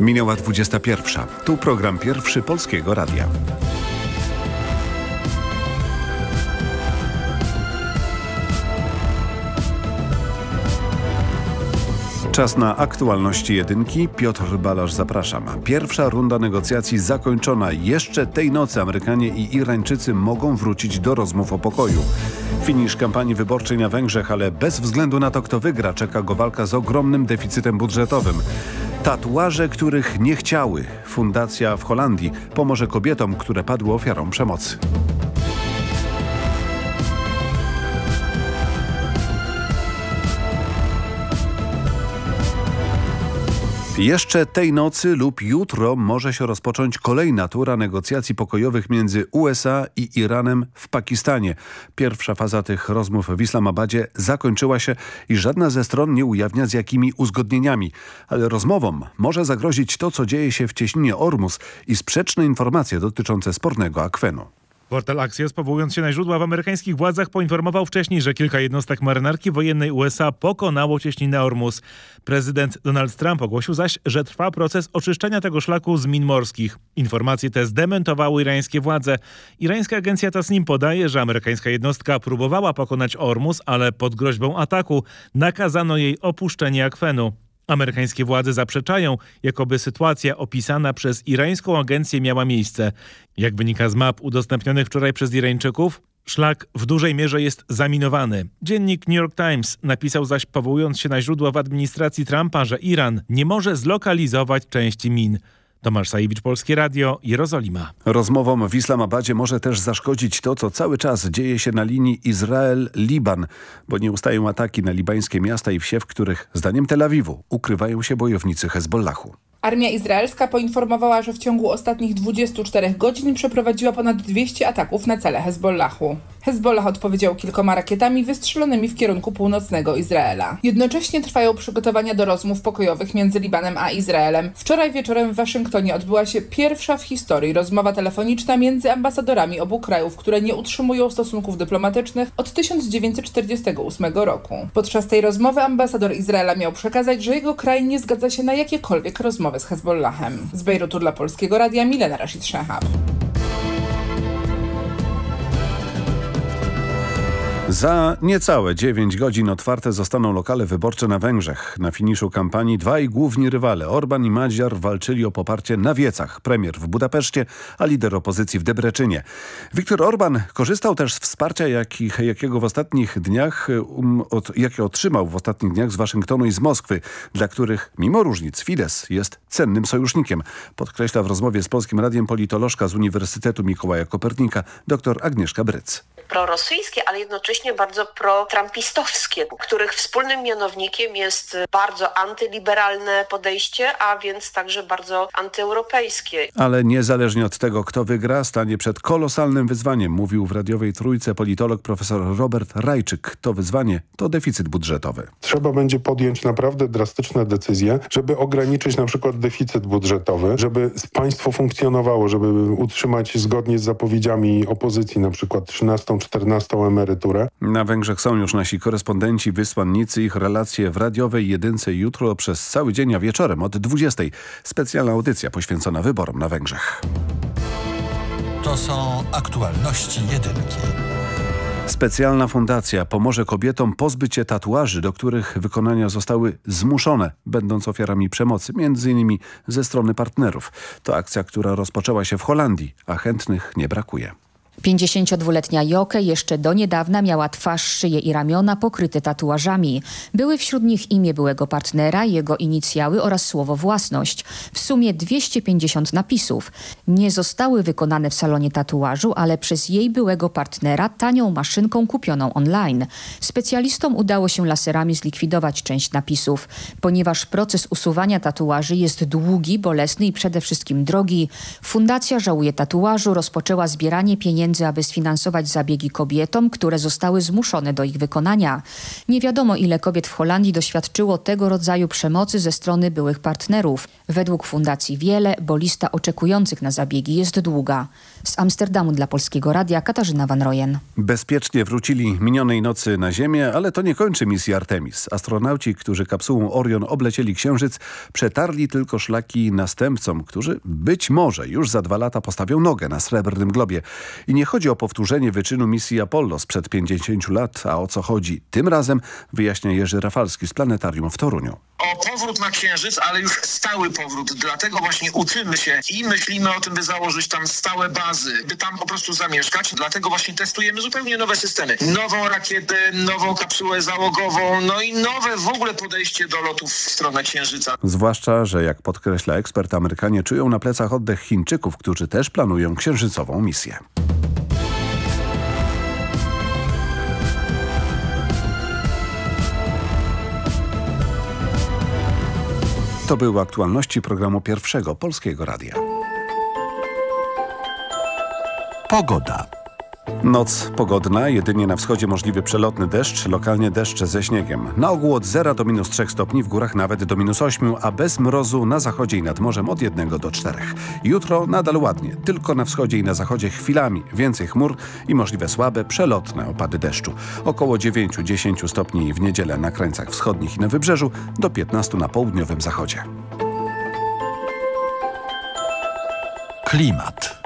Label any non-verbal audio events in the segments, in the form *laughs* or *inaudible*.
Minęła 21. Tu program pierwszy Polskiego Radia. Czas na aktualności jedynki. Piotr Balasz zapraszam. Pierwsza runda negocjacji zakończona. Jeszcze tej nocy Amerykanie i Irańczycy mogą wrócić do rozmów o pokoju. Finisz kampanii wyborczej na Węgrzech, ale bez względu na to, kto wygra, czeka go walka z ogromnym deficytem budżetowym. Tatuaże, których nie chciały. Fundacja w Holandii pomoże kobietom, które padły ofiarą przemocy. Jeszcze tej nocy lub jutro może się rozpocząć kolejna tura negocjacji pokojowych między USA i Iranem w Pakistanie. Pierwsza faza tych rozmów w Islamabadzie zakończyła się i żadna ze stron nie ujawnia z jakimi uzgodnieniami. Ale rozmowom może zagrozić to, co dzieje się w cieśninie Ormus i sprzeczne informacje dotyczące spornego akwenu. Portal Axios, powołując się na źródła w amerykańskich władzach, poinformował wcześniej, że kilka jednostek marynarki wojennej USA pokonało cieśninę Ormus. Prezydent Donald Trump ogłosił zaś, że trwa proces oczyszczenia tego szlaku z min morskich. Informacje te zdementowały irańskie władze. Irańska agencja Tasnim podaje, że amerykańska jednostka próbowała pokonać Ormus, ale pod groźbą ataku nakazano jej opuszczenie akwenu. Amerykańskie władze zaprzeczają, jakoby sytuacja opisana przez irańską agencję miała miejsce. Jak wynika z map udostępnionych wczoraj przez Irańczyków, szlak w dużej mierze jest zaminowany. Dziennik New York Times napisał zaś, powołując się na źródła w administracji Trumpa, że Iran nie może zlokalizować części min. Tomasz Sajewicz, Polskie Radio, Jerozolima. Rozmowom w Islamabadzie może też zaszkodzić to, co cały czas dzieje się na linii Izrael-Liban, bo nie ustają ataki na libańskie miasta i wsie, w których, zdaniem Tel Awiwu, ukrywają się bojownicy Hezbollahu. Armia izraelska poinformowała, że w ciągu ostatnich 24 godzin przeprowadziła ponad 200 ataków na cele Hezbollahu. Hezbollah odpowiedział kilkoma rakietami wystrzelonymi w kierunku północnego Izraela. Jednocześnie trwają przygotowania do rozmów pokojowych między Libanem a Izraelem. Wczoraj wieczorem w Waszyngtonie odbyła się pierwsza w historii rozmowa telefoniczna między ambasadorami obu krajów, które nie utrzymują stosunków dyplomatycznych od 1948 roku. Podczas tej rozmowy ambasador Izraela miał przekazać, że jego kraj nie zgadza się na jakiekolwiek rozmowy z Hezbollahem. Z Bejrutu dla Polskiego Radia Milena Rashid Shahab. Za niecałe 9 godzin otwarte zostaną lokale wyborcze na Węgrzech. Na finiszu kampanii dwaj główni rywale, Orban i Madziar, walczyli o poparcie na wiecach. Premier w Budapeszcie, a lider opozycji w Debreczynie. Viktor Orban korzystał też z wsparcia, jakich, jakiego w ostatnich dniach, um, od, jakie otrzymał w ostatnich dniach z Waszyngtonu i z Moskwy, dla których mimo różnic Fidesz jest cennym sojusznikiem. Podkreśla w rozmowie z Polskim Radiem politolożka z Uniwersytetu Mikołaja Kopernika dr Agnieszka Bryc prorosyjskie, ale jednocześnie bardzo pro-trumpistowskie, których wspólnym mianownikiem jest bardzo antyliberalne podejście, a więc także bardzo antyeuropejskie. Ale niezależnie od tego, kto wygra, stanie przed kolosalnym wyzwaniem, mówił w radiowej trójce politolog profesor Robert Rajczyk. To wyzwanie to deficyt budżetowy. Trzeba będzie podjąć naprawdę drastyczne decyzje, żeby ograniczyć na przykład deficyt budżetowy, żeby państwo funkcjonowało, żeby utrzymać zgodnie z zapowiedziami opozycji na przykład 13 14 emeryturę. Na Węgrzech są już nasi korespondenci, wysłannicy. Ich relacje w radiowej jedynce jutro przez cały dzień, a wieczorem od 20. Specjalna audycja poświęcona wyborom na Węgrzech. To są aktualności jedynki. Specjalna fundacja pomoże kobietom pozbyć się tatuaży, do których wykonania zostały zmuszone, będąc ofiarami przemocy, między innymi ze strony partnerów. To akcja, która rozpoczęła się w Holandii, a chętnych nie brakuje. 52-letnia Joke jeszcze do niedawna miała twarz, szyję i ramiona pokryte tatuażami. Były wśród nich imię byłego partnera, jego inicjały oraz słowo własność. W sumie 250 napisów. Nie zostały wykonane w salonie tatuażu, ale przez jej byłego partnera tanią maszynką kupioną online. Specjalistom udało się laserami zlikwidować część napisów. Ponieważ proces usuwania tatuaży jest długi, bolesny i przede wszystkim drogi, Fundacja Żałuje Tatuażu rozpoczęła zbieranie pieniędzy pieniędzy, aby sfinansować zabiegi kobietom, które zostały zmuszone do ich wykonania. Nie wiadomo, ile kobiet w Holandii doświadczyło tego rodzaju przemocy ze strony byłych partnerów. Według Fundacji Wiele, bo lista oczekujących na zabiegi jest długa. Z Amsterdamu dla Polskiego Radia Katarzyna Van Rojen. Bezpiecznie wrócili minionej nocy na Ziemię, ale to nie kończy misji Artemis. Astronauci, którzy kapsułą Orion oblecieli Księżyc, przetarli tylko szlaki następcom, którzy być może już za dwa lata postawią nogę na Srebrnym Globie. I nie chodzi o powtórzenie wyczynu misji Apollo sprzed 50 lat, a o co chodzi tym razem wyjaśnia Jerzy Rafalski z Planetarium w Toruniu. o powrót na Księżyc, ale już stały powrót. Dlatego właśnie uczymy się i myślimy o tym, by założyć tam stałe bazy, by tam po prostu zamieszkać. Dlatego właśnie testujemy zupełnie nowe systemy. Nową rakietę, nową kapsułę załogową, no i nowe w ogóle podejście do lotów w stronę Księżyca. Zwłaszcza, że jak podkreśla ekspert, Amerykanie czują na plecach oddech Chińczyków, którzy też planują księżycową misję. To były aktualności programu pierwszego Polskiego Radia. Pogoda. Noc pogodna, jedynie na wschodzie możliwy przelotny deszcz, lokalnie deszcz ze śniegiem. Na ogół od 0 do minus 3 stopni, w górach nawet do minus 8, a bez mrozu na zachodzie i nad morzem od 1 do 4. Jutro nadal ładnie, tylko na wschodzie i na zachodzie chwilami więcej chmur i możliwe słabe, przelotne opady deszczu. Około 9-10 stopni w niedzielę na krańcach wschodnich i na wybrzeżu, do 15 na południowym zachodzie. Klimat.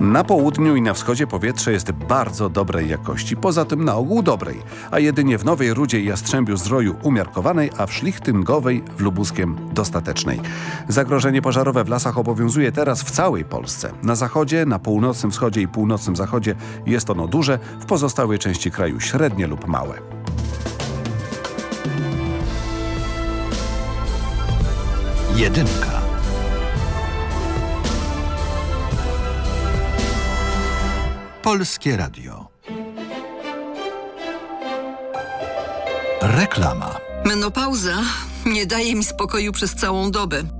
Na południu i na wschodzie powietrze jest bardzo dobrej jakości, poza tym na ogół dobrej, a jedynie w Nowej Rudzie i Jastrzębiu Zdroju umiarkowanej, a w Szlichtyngowej w Lubuskiem dostatecznej. Zagrożenie pożarowe w lasach obowiązuje teraz w całej Polsce. Na zachodzie, na północnym wschodzie i północnym zachodzie jest ono duże, w pozostałej części kraju średnie lub małe. Jedynka. Polskie Radio. Reklama. Menopauza nie daje mi spokoju przez całą dobę.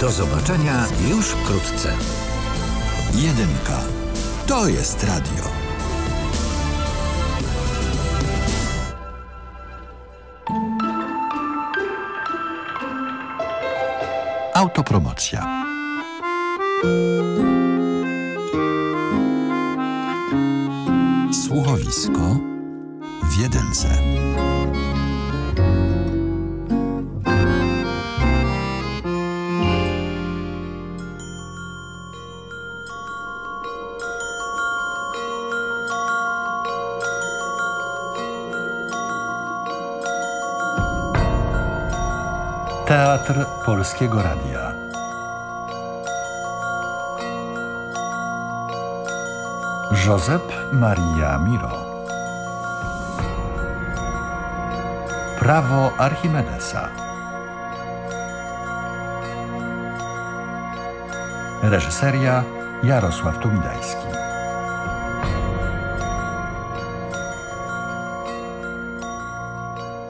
Do zobaczenia już wkrótce. Jedynka. To jest radio. Autopromocja. Słuchowisko w jedynce. Teatr Polskiego Radia. Josep Maria Miro. Prawo Archimedesa. Reżyseria Jarosław Tumidajski.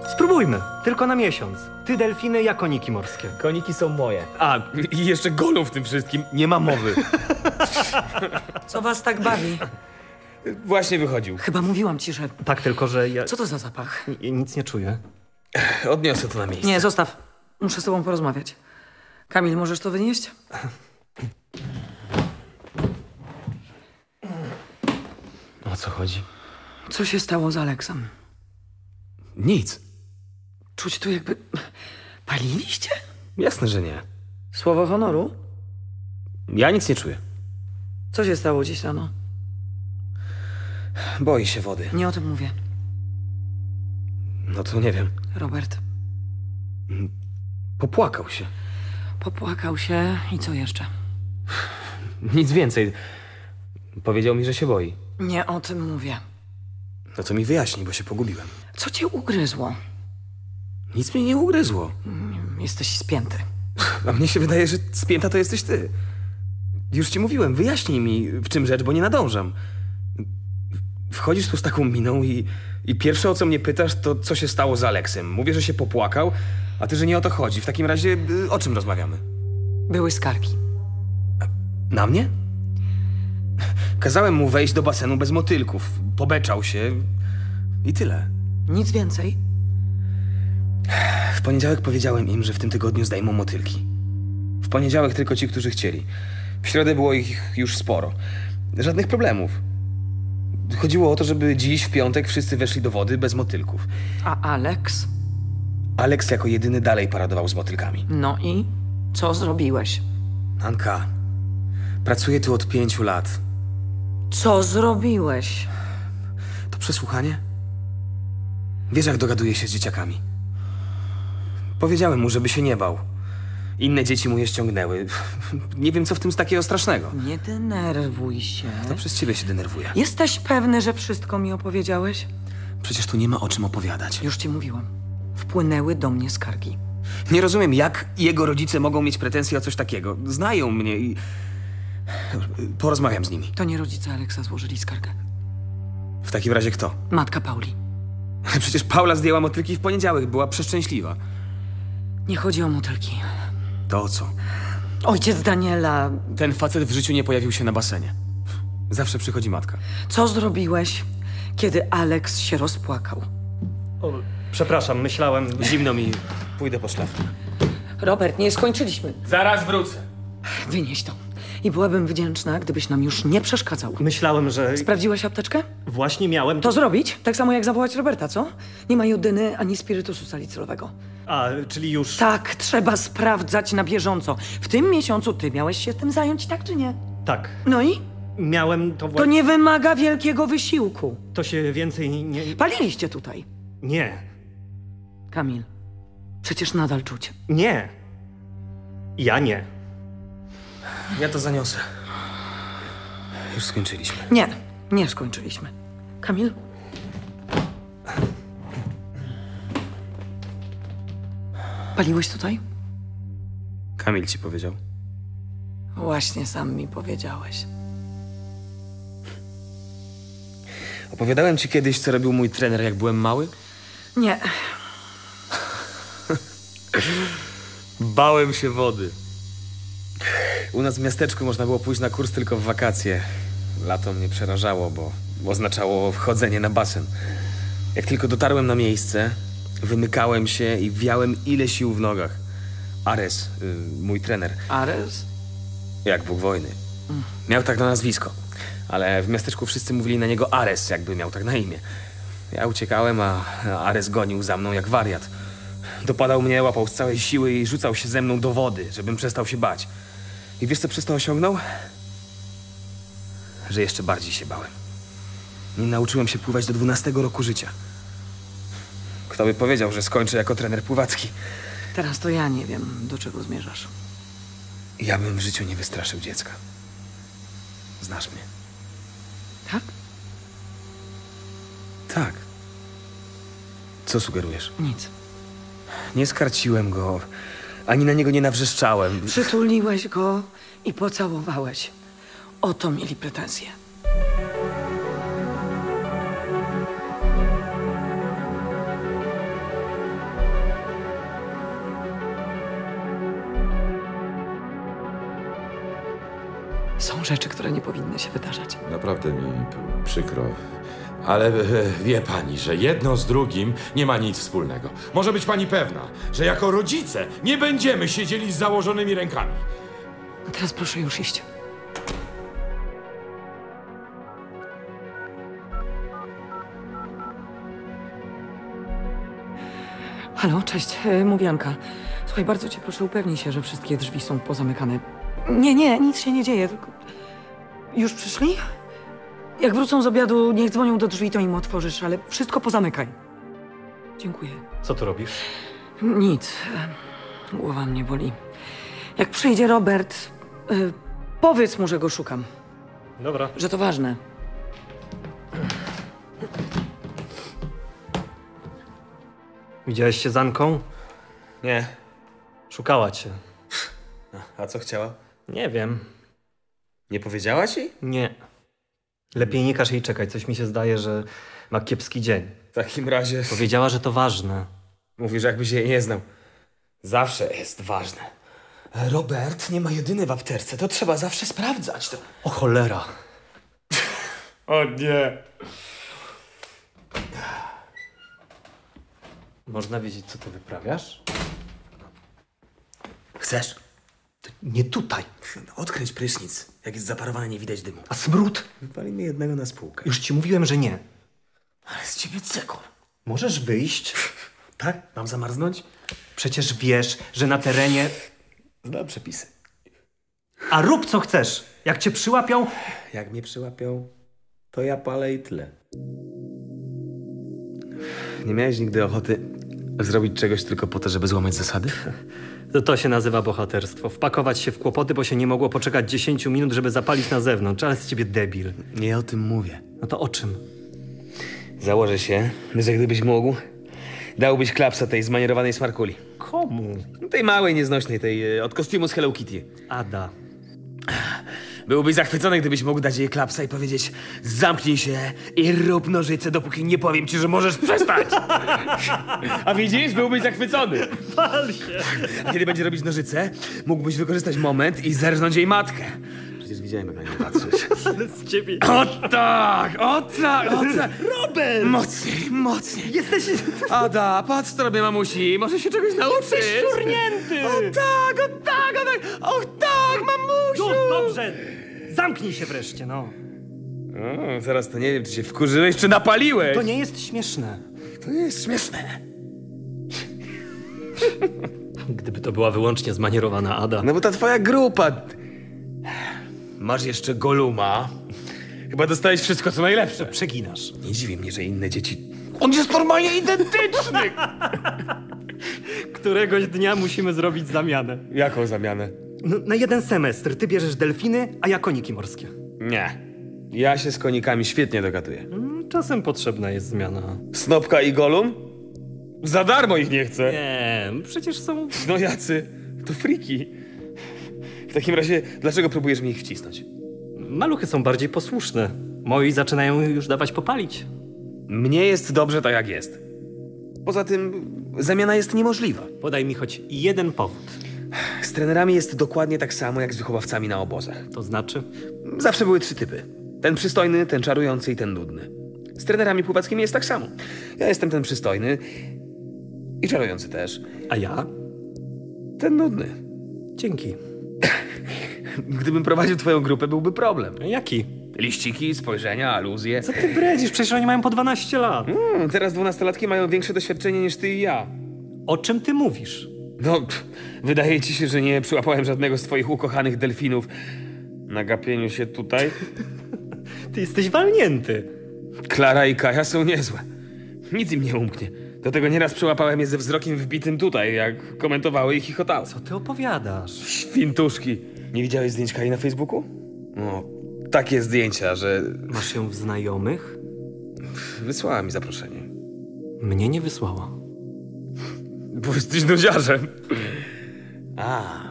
Spróbujmy, tylko na miesiąc. Ty delfiny, ja koniki morskie. Koniki są moje. A, i jeszcze golą w tym wszystkim. Nie ma mowy. *laughs* Co was tak bawi? Właśnie wychodził. Chyba mówiłam ci, że... Tak, tylko że ja Co to za zapach? ni- nic nie czuję. Odniosę to na miejsce. Nie, zostaw. Muszę z tobą porozmawiać. Kamil, możesz to wynieść? O co chodzi? Co się stało z Aleksem? Nic. Czuć tu jakby... Paliliście? Jasne, że nie. Słowo honoru? Ja nic nie czuję. Co się stało dziś rano? Boi się wody. Nie o tym mówię. No to nie wiem. Robert Popłakał się. popłakał się i co jeszcze? Nic więcej. Powiedział mi, że się boi. Nie o tym mówię. No to mi wyjaśni, bo się pogubiłem. Co cię ugryzło? Nic mnie nie ugryzło. Jesteś spięty. A mnie się wydaje, że spięta to jesteś ty. Już ci mówiłem, wyjaśnij mi, w czym rzecz, bo nie nadążam. Wchodzisz tu z taką miną i, i pierwsze o co mnie pytasz, to co się stało z Aleksem. Mówię, że się popłakał, a ty, że nie o to chodzi. W takim razie y, o czym rozmawiamy? Były skargi. Na mnie? Kazałem mu wejść do basenu bez motylków. Pobeczał się i tyle. Nic więcej? W poniedziałek powiedziałem im, że w tym tygodniu zdejmą motylki. W poniedziałek tylko ci, którzy chcieli. W środę było ich już sporo. Żadnych problemów. Chodziło o to, żeby dziś, w piątek, wszyscy weszli do wody bez motylków. A Alex? Alex jako jedyny dalej paradował z motylkami. No i? Co zrobiłeś? Anka, pracuję tu od pięciu lat. Co zrobiłeś? To przesłuchanie? Wiesz, jak dogaduję się z dzieciakami. Powiedziałem mu, żeby się nie bał. Inne dzieci mu je ściągnęły. *laughs* Nie wiem, co w tym takiego strasznego. Nie denerwuj się. To przez ciebie się denerwuję. Jesteś pewny, że wszystko mi opowiedziałeś? Przecież tu nie ma o czym opowiadać. Już ci mówiłam. Wpłynęły do mnie skargi. Nie rozumiem, jak jego rodzice mogą mieć pretensje o coś takiego. Znają mnie i... Porozmawiam z nimi. To nie rodzice Aleksa złożyli skargę. W takim razie kto? Matka Pauli. *laughs* Przecież Paula zdjęła motylki w poniedziałek. Była przeszczęśliwa. Nie chodzi o motylki. To o co? Ojciec Daniela, Ten facet w życiu nie pojawił się na basenie. Zawsze przychodzi matka. co zrobiłeś, kiedy Alex się rozpłakał? O, przepraszam, myślałem... Zimno mi. Pójdę po szlafrok. Robert, nie skończyliśmy. Zaraz wrócę. Wynieś to. I byłabym wdzięczna, gdybyś nam już nie przeszkadzał. Myślałem, że... Sprawdziłeś apteczkę? Właśnie miałem... To zrobić? Tak samo jak zawołać Roberta, co? Nie ma jodyny ani spirytusu salicylowego. A, czyli już... Tak, trzeba sprawdzać na bieżąco. W tym miesiącu ty miałeś się tym zająć, tak czy nie? Tak. No i? Miałem to... To nie wymaga wielkiego wysiłku. To się więcej nie... Paliliście tutaj. Nie. Kamil, przecież nadal czuć. Nie. Ja nie. Ja to zaniosę. Już skończyliśmy. Nie, nie skończyliśmy. Kamil? Paliłeś tutaj? Kamil ci powiedział. Właśnie sam mi powiedziałeś. Opowiadałem ci kiedyś, co robił mój trener, jak byłem mały? Nie, *laughs* Bałem się wody. U nas w miasteczku można było pójść na kurs tylko w wakacje. Lato mnie przerażało, bo oznaczało wchodzenie na basen. Jak tylko dotarłem na miejsce, wymykałem się i wiałem ile sił w nogach. Ares, y, mój trener, Ares? jak Bóg wojny. Miał tak na nazwisko, ale w miasteczku wszyscy mówili na niego Ares, jakby miał tak na imię. Ja uciekałem, a Ares gonił za mną jak wariat. Dopadał mnie, łapał z całej siły i rzucał się ze mną do wody, żebym przestał się bać. I wiesz, co przez to osiągnął? Że jeszcze bardziej się bałem. Nie nauczyłem się pływać do 12 roku życia. Kto by powiedział, że skończę jako trener pływacki? Teraz to ja nie wiem, do czego zmierzasz. Ja bym w życiu nie wystraszył dziecka. Znasz mnie. Tak? Tak. Co sugerujesz? Nic. Nie skarciłem go, ani na niego nie nawrzeszczałem. Przytuliłeś go i pocałowałeś. O to mieli pretensje. Są rzeczy, które nie powinny się wydarzać. Naprawdę mi p- przykro. Ale e, wie pani, że jedno z drugim nie ma nic wspólnego. Może być pani pewna, że jako rodzice nie będziemy siedzieli z założonymi rękami. A teraz proszę już iść. Halo, cześć, e, mówi Anka. Słuchaj, bardzo cię proszę, upewnij się, że wszystkie drzwi są pozamykane. Nie, nie, nic się nie dzieje, tylko... Już przyszli? Jak wrócą z obiadu, niech dzwonią do drzwi, to im otworzysz, ale wszystko pozamykaj. Dziękuję. Co tu robisz? Nic. Głowa mnie boli. Jak przyjdzie Robert, e, powiedz mu, że go szukam. Dobra. Że to ważne. Widziałeś się z Anką? Nie. Szukała cię. A co chciała? Nie wiem. Nie powiedziała ci? Nie. Lepiej nie każ jej czekać. Coś mi się zdaje, że ma kiepski dzień. W takim razie... Powiedziała, że to ważne. Mówisz, jakbyś jej nie znał. Zawsze jest ważne. Robert nie ma jedyny w apterce, to trzeba zawsze sprawdzać. To... O cholera. O nie. Można wiedzieć, co ty wyprawiasz? Chcesz? Nie tutaj. Odkręć prysznic. Jak jest zaparowany, nie widać dymu. A smród? Walimy jednego na spółkę. Już ci mówiłem, że nie. Ale z ciebie cekor. Możesz wyjść? *laughs* Tak? Mam zamarznąć? Przecież wiesz, że na terenie... Znam przepisy. A rób co chcesz. Jak cię przyłapią... Jak mnie przyłapią, to ja palę i tyle. Nie miałeś nigdy ochoty zrobić czegoś tylko po to, żeby złamać zasady? To, to się nazywa bohaterstwo. Wpakować się w kłopoty, bo się nie mogło poczekać 10 minut, żeby zapalić na zewnątrz. Ale z ciebie debil. Nie o tym mówię. No to o czym? Założę się, że gdybyś mógł, dałbyś klapsa tej zmanierowanej smarkuli. Komu? Tej małej, nieznośnej, tej e, od kostiumu z Hello Kitty. Ada. Byłbyś zachwycony, gdybyś mógł dać jej klapsa i powiedzieć zamknij się i rób nożyce, dopóki nie powiem ci, że możesz przestać. *laughs* A widzisz? Byłbyś zachwycony. Pal się. A kiedy będzie robić nożyce, mógłbyś wykorzystać moment i zerżnąć jej matkę. Przecież widziałem, jak na nią patrzysz. *laughs* Z ciebie... O tak! O tak! O tak! Robert! Mocniej, mocniej. Jesteś... Ada, patrz co robię, mamusi. Może się czegoś nauczyć. Jesteś szurnięty! O tak, o tak, o tak! O tak, mamusiu! Już, dobrze! Zamknij się wreszcie, no. O, zaraz to nie wiem, czy się wkurzyłeś, czy napaliłeś. To nie jest śmieszne. To nie jest śmieszne. Gdyby to była wyłącznie zmanierowana Ada. No bo ta twoja grupa... Masz jeszcze Goluma. Chyba dostałeś wszystko, co najlepsze. Przeginasz. Nie dziwi mnie, że inne dzieci... On jest normalnie identyczny! *laughs* Któregoś dnia musimy zrobić zamianę. Jaką zamianę? No, na jeden semestr ty bierzesz delfiny, a ja koniki morskie. Nie. Ja się z konikami świetnie dogaduję. Mm, Czasem potrzebna jest zmiana. Snopka i Golum? Za darmo ich nie chcę. Nie, przecież są... No jacy? To friki. W takim razie, dlaczego próbujesz mi ich wcisnąć? Maluchy są bardziej posłuszne. Moi zaczynają już dawać popalić. Mnie jest dobrze tak, jak jest. Poza tym, zamiana jest niemożliwa. Podaj mi choć jeden powód. Z trenerami jest dokładnie tak samo, jak z wychowawcami na obozach. To znaczy? Zawsze były trzy typy. Ten przystojny, ten czarujący i ten nudny. Z trenerami pływackimi jest tak samo. Ja jestem ten przystojny i czarujący też. A ja? Ten nudny. Dzięki. Gdybym prowadził twoją grupę, byłby problem. Jaki? Liściki, spojrzenia, aluzje. Co ty bredzisz? Przecież oni mają po 12 lat. Mm, teraz dwunastolatki mają większe doświadczenie niż ty i ja. O czym ty mówisz? No, pff, wydaje ci się, że nie przyłapałem żadnego z twoich ukochanych delfinów na gapieniu się tutaj? Ty jesteś walnięty. Klara i Kaja są niezłe. Nic im nie umknie. Do tego nieraz przyłapałem je ze wzrokiem wbitym tutaj, jak komentowały i chichotały. Co ty opowiadasz? Świntuszki. Nie widziałeś zdjęć Kai na Facebooku? No, takie zdjęcia, że Masz ją w znajomych? wysłała mi zaproszenie. Mnie nie wysłała. Bo jesteś nudziarzem. A.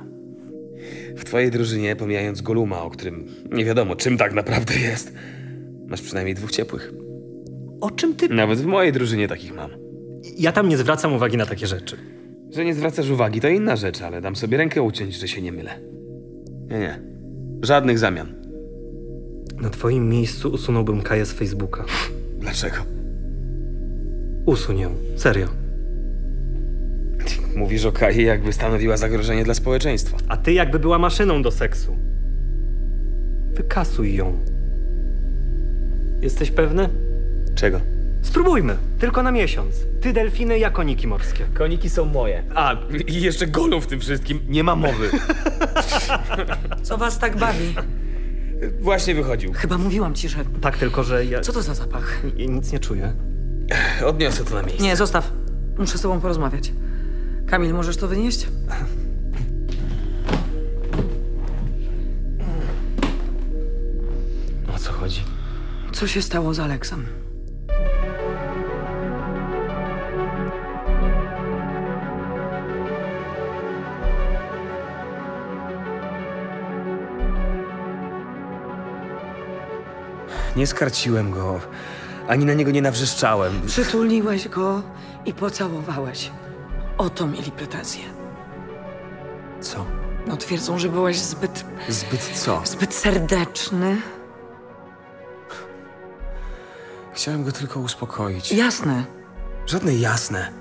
W twojej drużynie, pomijając Goluma, o którym nie wiadomo czym tak naprawdę jest, masz przynajmniej dwóch ciepłych. O czym ty... Nawet w mojej drużynie takich mam. Ja tam nie zwracam uwagi na takie rzeczy. Że nie zwracasz uwagi, to inna rzecz, ale dam sobie rękę uciąć, że się nie mylę. Nie, nie. Żadnych zamian. Na twoim miejscu usunąłbym Kaję z Facebooka. Dlaczego? Usuń ją. Serio. Mówisz o Kai, jakby stanowiła zagrożenie dla społeczeństwa. A ty jakby była maszyną do seksu. Wykasuj ją. Jesteś pewny? Czego? Spróbujmy, tylko na miesiąc. Ty delfiny, ja koniki morskie. Koniki są moje. A, i jeszcze golą w tym wszystkim. Nie ma mowy. *laughs* Co was tak bawi? Właśnie wychodził. Chyba mówiłam ci, że... Tak, tylko że ja... Co to za zapach? Ja nic nie czuję. Odniosę to na miejsce. Nie, zostaw. Muszę z tobą porozmawiać. Kamil, możesz to wynieść? O co chodzi? Co się stało z Aleksem? Nie skarciłem go. Ani na niego nie nawrzeszczałem. Przytuliłeś go i pocałowałeś. O to mieli pretensje. Co? No twierdzą, że byłeś zbyt, Zbyt co? zbyt serdeczny. Chciałem go tylko uspokoić. Jasne. Żadne jasne.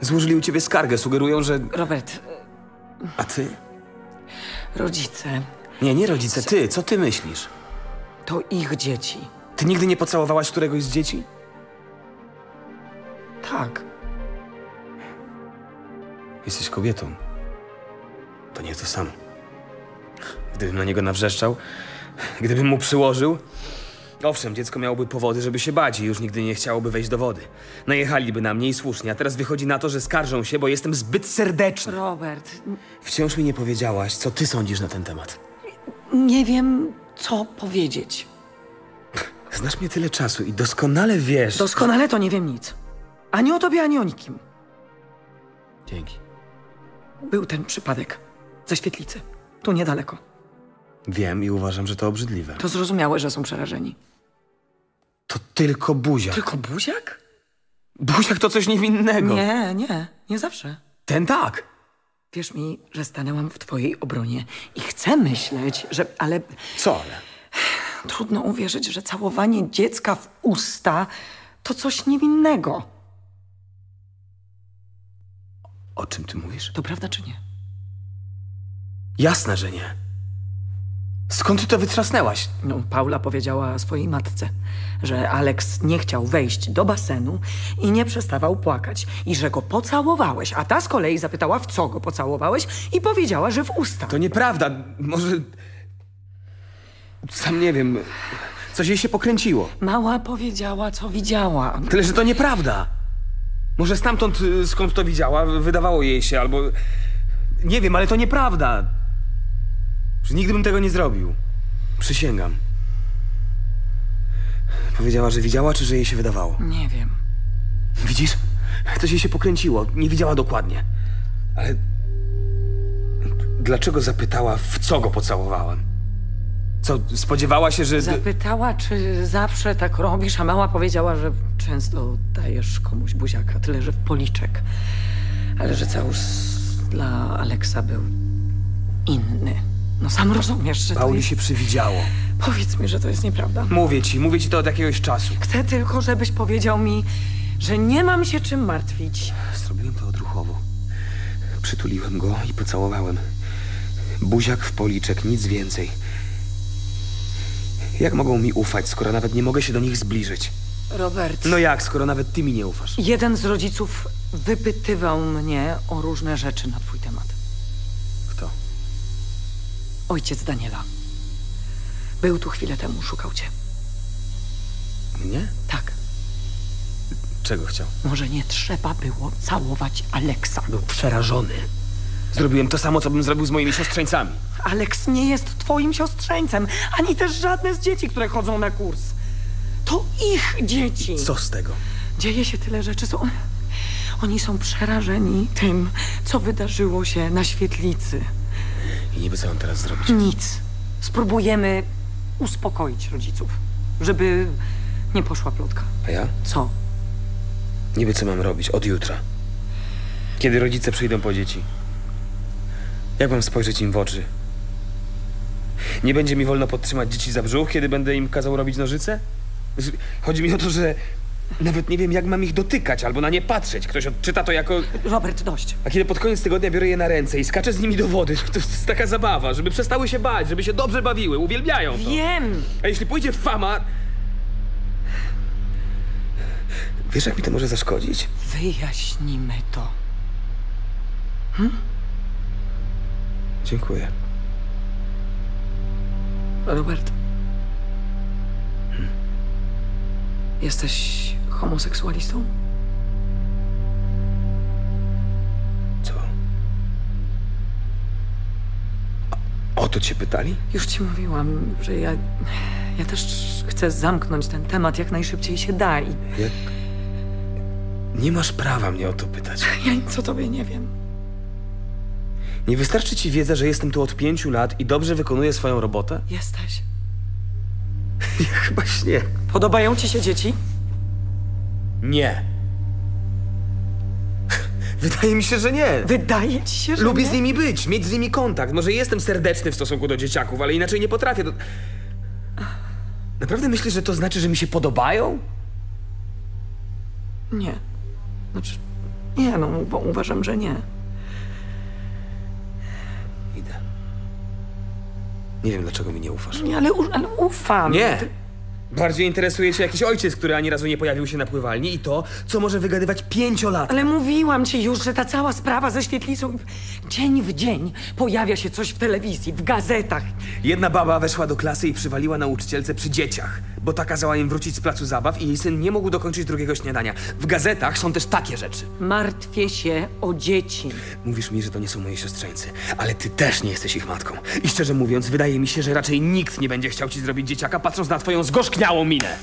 Złożyli u ciebie skargę, sugerują, że... Robert, A ty? rodzice Nie, nie rodzice, ty. Co ty myślisz? To ich dzieci. Ty nigdy nie pocałowałaś któregoś z dzieci? Tak. Jesteś kobietą. To nie to samo. Gdybym na niego nawrzeszczał, gdybym mu przyłożył, owszem, dziecko miałoby powody, żeby się bać i już nigdy nie chciałoby wejść do wody. Najechaliby na mnie i słusznie, a teraz wychodzi na to, że skarżą się, bo jestem zbyt serdeczny. Robert, Wciąż mi nie powiedziałaś, co ty sądzisz na ten temat. nie wiem, co powiedzieć. *laughs* Znasz mnie tyle czasu i doskonale wiesz... Doskonale to nie wiem nic. Ani o tobie, ani o nikim. Dzięki. Był ten przypadek ze świetlicy. Tu niedaleko. Wiem i uważam, że to obrzydliwe. To zrozumiałe, że są przerażeni. To tylko buziak. Tylko buziak? Buziak to coś niewinnego. Nie, nie, nie zawsze. Ten tak. Wierz mi, że stanęłam w twojej obronie i chcę myśleć, że... Ale Co ale? trudno uwierzyć, że całowanie dziecka w usta to coś niewinnego. O czym ty mówisz? To prawda czy nie? Jasne, że nie. Skąd ty to wytrzasnęłaś? No, Paula powiedziała swojej matce, że Alex nie chciał wejść do basenu i nie przestawał płakać i że go pocałowałeś, a ta z kolei zapytała, w co go pocałowałeś i powiedziała, że w usta. To nieprawda. Może... Sam nie wiem. Coś jej się pokręciło. Mała powiedziała, co widziała. Tyle, że to nieprawda. Może stamtąd, y, skąd to widziała, wydawało jej się, albo... Nie wiem, ale to nieprawda. Że nigdy bym tego nie zrobił. Przysięgam. Powiedziała, że widziała, czy że jej się wydawało? Nie wiem. Widzisz? Coś jej się pokręciło. Nie widziała dokładnie. Ale... Dlaczego zapytała, w co go pocałowałem? Co, spodziewała się, że... Zapytała, czy zawsze tak robisz, a mała powiedziała, że często dajesz komuś buziaka, tyle że w policzek. Ale że całus dla Aleksa był inny. No sam rozumiesz, że to Pauli jest... się przywidziało. Powiedz mi, że to jest nieprawda. Mówię ci, mówię ci to od jakiegoś czasu. Chcę tylko, żebyś powiedział mi, że nie mam się czym martwić. Zrobiłem to odruchowo. Przytuliłem go i pocałowałem. Buziak w policzek, nic więcej. Jak mogą mi ufać, skoro nawet nie mogę się do nich zbliżyć? Robert, No jak, skoro nawet ty mi nie ufasz? jeden z rodziców wypytywał mnie o różne rzeczy na twój Ojciec Daniela. Był tu chwilę temu, szukał cię. Mnie? Tak. Czego chciał? Może nie trzeba było całować Aleksa. Był przerażony. Zrobiłem to samo, co bym zrobił z moimi siostrzeńcami. Aleks nie jest twoim siostrzeńcem, ani też żadne z dzieci, które chodzą na kurs. To ich dzieci. Co z tego? Dzieje się tyle rzeczy. Są... Oni są przerażeni tym, co wydarzyło się na świetlicy. I niby co mam teraz zrobić? Nic. Spróbujemy uspokoić rodziców, żeby nie poszła plotka. A ja? Co? Niby co mam robić od jutra. Kiedy rodzice przyjdą po dzieci. Jak mam spojrzeć im w oczy? Nie będzie mi wolno podtrzymać dzieci za brzuch, kiedy będę im kazał robić nożyce? Chodzi mi o to, że nawet nie wiem, jak mam ich dotykać albo na nie patrzeć. Ktoś odczyta to jako... Robert, dość. A kiedy pod koniec tygodnia biorę je na ręce i skaczę z nimi do wody, to jest taka zabawa, żeby przestały się bać, żeby się dobrze bawiły, uwielbiają to. Wiem. A jeśli pójdzie fama... Wiesz, jak mi to może zaszkodzić? Wyjaśnimy to. Dziękuję. Robert. Jesteś homoseksualistą? Co? O, o to cię pytali? Już ci mówiłam, że ja. Ja też chcę zamknąć ten temat jak najszybciej się da i Jak... Nie masz prawa mnie o to pytać. *laughs* ja nic o tobie nie wiem. Nie wystarczy ci wiedza, że jestem tu od pięciu lat i dobrze wykonuję swoją robotę? Jesteś. Ja chyba śnię. Podobają ci się dzieci? Nie. Wydaje mi się, że nie. Wydaje ci się, że Lubię nie? z nimi być, mieć z nimi kontakt. Może jestem serdeczny w stosunku do dzieciaków, ale inaczej nie potrafię. Do... Naprawdę myślisz, że to znaczy, że mi się podobają? Nie. Znaczy, nie, no, uważam, że nie. Nie wiem, dlaczego mi nie ufasz. Nie, ale, u- ale ufam. Nie. Ty- Bardziej interesuje cię jakiś ojciec, który ani razu nie pojawił się na pływalni i to, co może wygadywać pięciolat. Ale mówiłam ci już, że ta cała sprawa ze świetlicą dzień w dzień pojawia się coś w telewizji, w gazetach. Jedna baba weszła do klasy i przywaliła nauczycielce przy dzieciach, bo ta kazała im wrócić z placu zabaw i jej syn nie mógł dokończyć drugiego śniadania. W gazetach są też takie rzeczy. Martwię się o dzieci. Mówisz mi, że to nie są moi siostrzeńcy, ale ty też nie jesteś ich matką. I szczerze mówiąc, wydaje mi się, że raczej nikt nie będzie chciał ci zrobić dzieciaka, patrząc na twoją zgorzkniałą minę.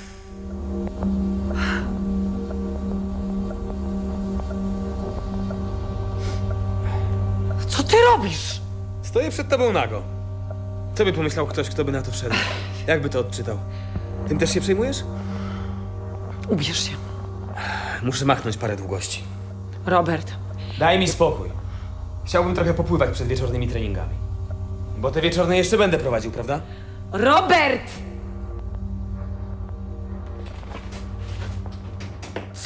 Co ty robisz? Stoję przed tobą nago. Co by pomyślał ktoś, kto by na to wszedł? Jakby to odczytał? Tym też się przejmujesz? Ubierz się. Muszę machnąć parę długości. Robert, Daj mi spokój. Chciałbym trochę popływać przed wieczornymi treningami. Bo te wieczorne jeszcze będę prowadził, prawda? Robert!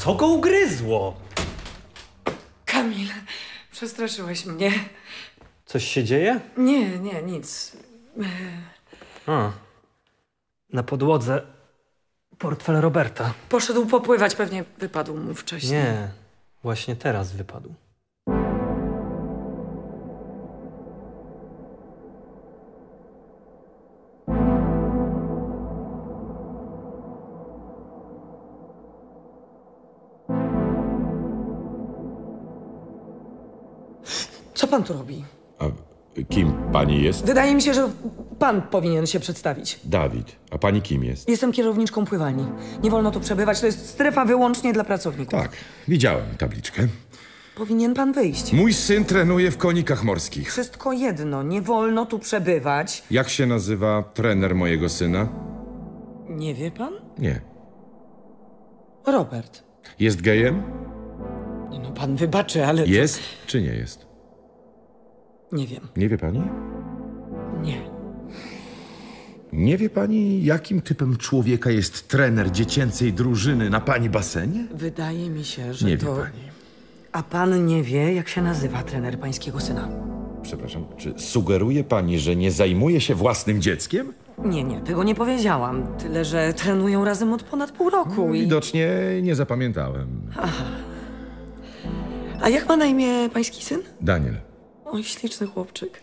Co go ugryzło? Kamil, przestraszyłeś mnie. Coś się dzieje? Nie, nie, nic. A. Na podłodze portfel Roberta. Poszedł popływać, pewnie wypadł mu wcześniej. Nie, właśnie teraz wypadł. Co pan tu robi? A kim pani jest? Wydaje mi się, że pan powinien się przedstawić. Dawid. A pani kim jest? Jestem kierowniczką pływalni. Nie wolno tu przebywać, to jest strefa wyłącznie dla pracowników. Tak, widziałem tabliczkę. Powinien pan wyjść. Mój syn trenuje w konikach morskich. Wszystko jedno, nie wolno tu przebywać. Jak się nazywa trener mojego syna? Nie wie pan? Nie. Robert. Jest gejem? Nie No pan wybaczy, ale... to- Jest czy nie jest? Nie wiem. Nie wie pani? Nie. Nie wie pani, jakim typem człowieka jest trener dziecięcej drużyny na pani basenie? Wydaje mi się, że Nie to... wie pani. A pan nie wie, jak się nazywa trener pańskiego syna? Przepraszam, czy sugeruje pani, że nie zajmuje się własnym dzieckiem? Nie, nie, tego nie powiedziałam. Tyle, że trenują razem od ponad pół roku i... Widocznie nie zapamiętałem. A jak ma na imię pański syn? Daniel. Oj, śliczny chłopczyk.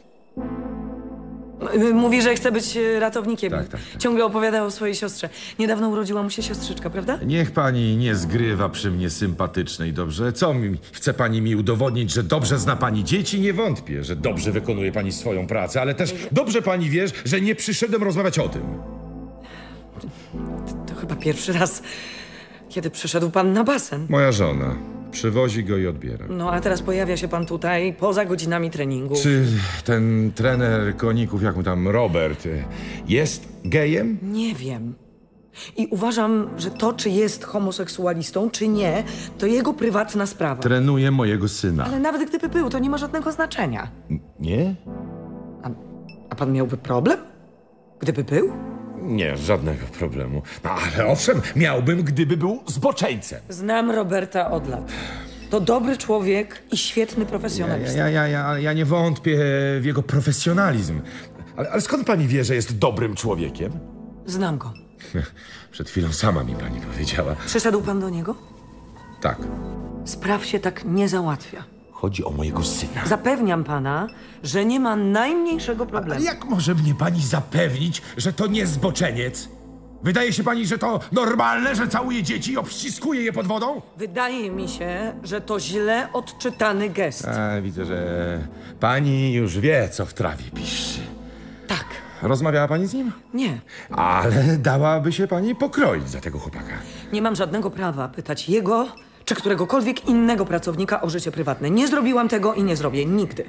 M- Mówi, że chce być e, ratownikiem. Tak, tak, Ciągle opowiada o swojej siostrze. Niedawno urodziła mu się siostrzyczka, prawda? Niech pani nie zgrywa przy mnie sympatycznej, dobrze? Co mi, chce pani mi udowodnić, że dobrze zna pani dzieci? Nie wątpię, że dobrze wykonuje pani swoją pracę, ale też dobrze pani wiesz, że nie przyszedłem rozmawiać o tym. To chyba pierwszy raz, kiedy przyszedł pan na basen. Moja żona przywozi go i odbiera. No a teraz pojawia się pan tutaj poza godzinami treningu. Czy ten trener koników, jak mu tam Robert, jest gejem? Nie wiem. I uważam, że to, czy jest homoseksualistą, czy nie, to jego prywatna sprawa. Trenuje mojego syna. Ale nawet gdyby był, to nie ma żadnego znaczenia. Nie? A pan miałby problem? Gdyby był? Nie, żadnego problemu. No ale owszem, miałbym, gdyby był zboczeńcem. Znam Roberta od lat. To dobry człowiek i świetny Ja, profesjonalista. ja, ja, ja, ja nie wątpię w jego profesjonalizm. Ale, ale skąd pani wie, że jest dobrym człowiekiem? Znam go. *laughs* Przed chwilą sama mi pani powiedziała. Przyszedł pan do niego? Tak. Spraw się tak nie załatwia. Chodzi o mojego syna. Zapewniam pana, że nie ma najmniejszego problemu. Ale jak może mnie pani zapewnić, że to nie zboczeniec? Wydaje się pani, że to normalne, że całuje dzieci i obściskuje je pod wodą? Wydaje mi się, że to źle odczytany gest. A, widzę, że pani już wie, co w trawie piszczy. Tak. Rozmawiała pani z nim? Nie. Ale dałaby się pani pokroić za tego chłopaka. Nie mam żadnego prawa pytać jego czy któregokolwiek innego pracownika o życie prywatne. Nie zrobiłam tego i nie zrobię nigdy.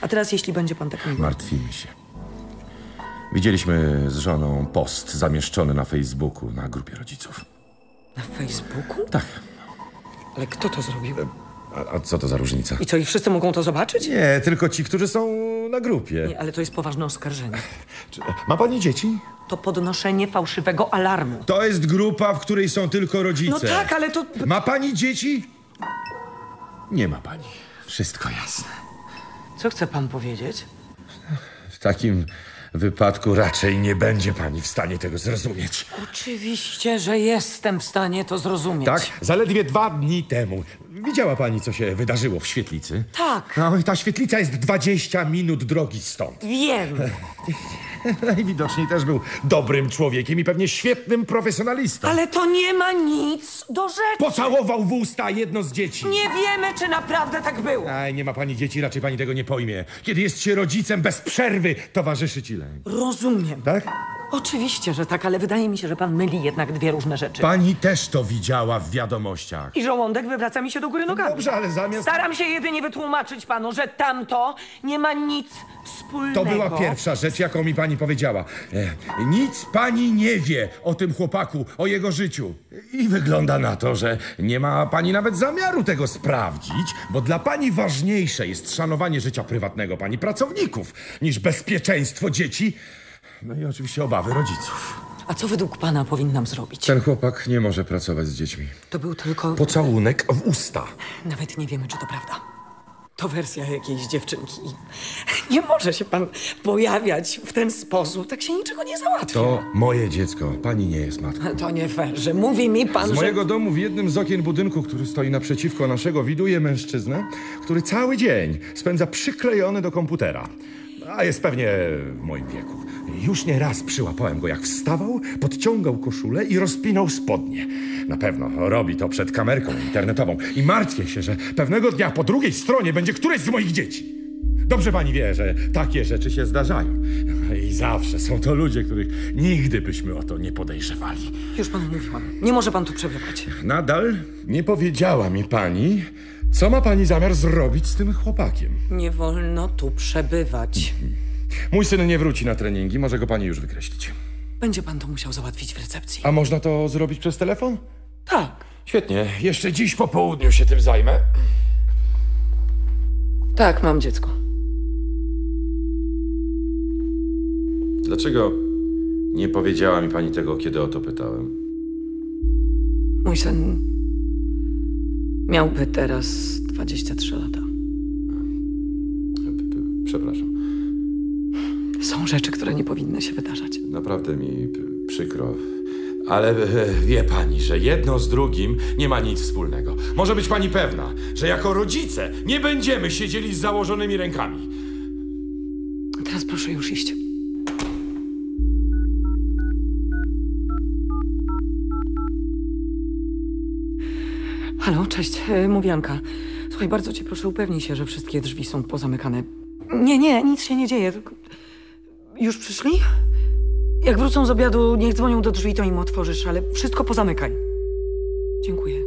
A teraz, jeśli będzie pan tak miły. Martwimy się. Widzieliśmy z żoną post zamieszczony na Facebooku na grupie rodziców. Na Facebooku? Tak. Ale kto to zrobił? A, a co to za różnica? I co, i wszyscy mogą to zobaczyć? Nie, tylko ci, którzy są na grupie. Nie, ale to jest poważne oskarżenie. Czy, ma pani dzieci? To podnoszenie fałszywego alarmu. To jest grupa, w której są tylko rodzice. No tak, ale to... Ma pani dzieci? Nie ma pani. Wszystko jasne. Co chce pan powiedzieć? W takim wypadku raczej nie będzie pani w stanie tego zrozumieć. Oczywiście, że jestem w stanie to zrozumieć. Tak? Zaledwie dwa dni temu. Widziała pani, co się wydarzyło w świetlicy? Tak. No ta świetlica jest 20 minut drogi stąd. Wiem. *laughs* Najwidoczniej też był dobrym człowiekiem i pewnie świetnym profesjonalistą. Ale to nie ma nic do rzeczy. Pocałował w usta jedno z dzieci. Nie wiemy, czy naprawdę tak było. Aj, nie ma pani dzieci, raczej pani tego nie pojmie. Kiedy jest się rodzicem bez przerwy, towarzyszy ci. Rozumiem. Tak? Oczywiście, że tak, ale wydaje mi się, że pan myli jednak dwie różne rzeczy. Pani też to widziała w wiadomościach. I żołądek wywraca mi się do góry nogami. Dobrze, ale zamiast... Staram się jedynie wytłumaczyć panu, że tamto nie ma nic wspólnego. To była pierwsza rzecz, jaką mi pani powiedziała. E, nic pani nie wie o tym chłopaku, o jego życiu. I wygląda na to, że nie ma pani nawet zamiaru tego sprawdzić, bo dla pani ważniejsze jest szanowanie życia prywatnego pani pracowników niż bezpieczeństwo dzieci. No i oczywiście obawy rodziców. A co według pana powinnam zrobić? Ten chłopak nie może pracować z dziećmi. To był tylko... Pocałunek w usta. Nawet nie wiemy, czy to prawda. To wersja jakiejś dziewczynki. Nie może się pan pojawiać w ten sposób. Tak się niczego nie załatwi. To moje dziecko. Pani nie jest matką. To nie fair, że mówi mi pan, Z że... mojego domu w jednym z okien budynku, który stoi naprzeciwko naszego, widuję mężczyznę, który cały dzień spędza przyklejony do komputera. A jest pewnie w moim wieku. Już nie raz przyłapałem go, jak wstawał, podciągał koszulę i rozpinał spodnie. Na pewno robi to przed kamerką internetową i martwię się, że pewnego dnia po drugiej stronie będzie któreś z moich dzieci. Dobrze pani wie, że takie rzeczy się zdarzają. I zawsze są to ludzie, których nigdy byśmy o to nie podejrzewali. Już panu mówiłam. Nie może pan tu przebywać. Nadal nie powiedziała mi pani, co ma pani zamiar zrobić z tym chłopakiem. Nie wolno tu przebywać. Mój syn nie wróci na treningi, może go pani już wykreślić. Będzie pan to musiał załatwić w recepcji. A można to zrobić przez telefon? Tak. Świetnie, jeszcze dziś po południu się tym zajmę. Tak, mam dziecko. Dlaczego nie powiedziała mi pani tego, kiedy o to pytałem? Mój syn miałby teraz 23 lata. Przepraszam. Są rzeczy, które nie powinny się wydarzać. Naprawdę mi przykro. Ale e, wie pani, że jedno z drugim nie ma nic wspólnego. Może być pani pewna, że jako rodzice nie będziemy siedzieli z założonymi rękami. Teraz proszę już iść. Halo, cześć, e, Mówianka. Słuchaj, bardzo cię proszę, upewnij się, że wszystkie drzwi są pozamykane. Nie, nie, nic się nie dzieje. tylko- Już przyszli? Jak wrócą z obiadu, niech dzwonią do drzwi, to im otworzysz, ale wszystko pozamykaj. Dziękuję.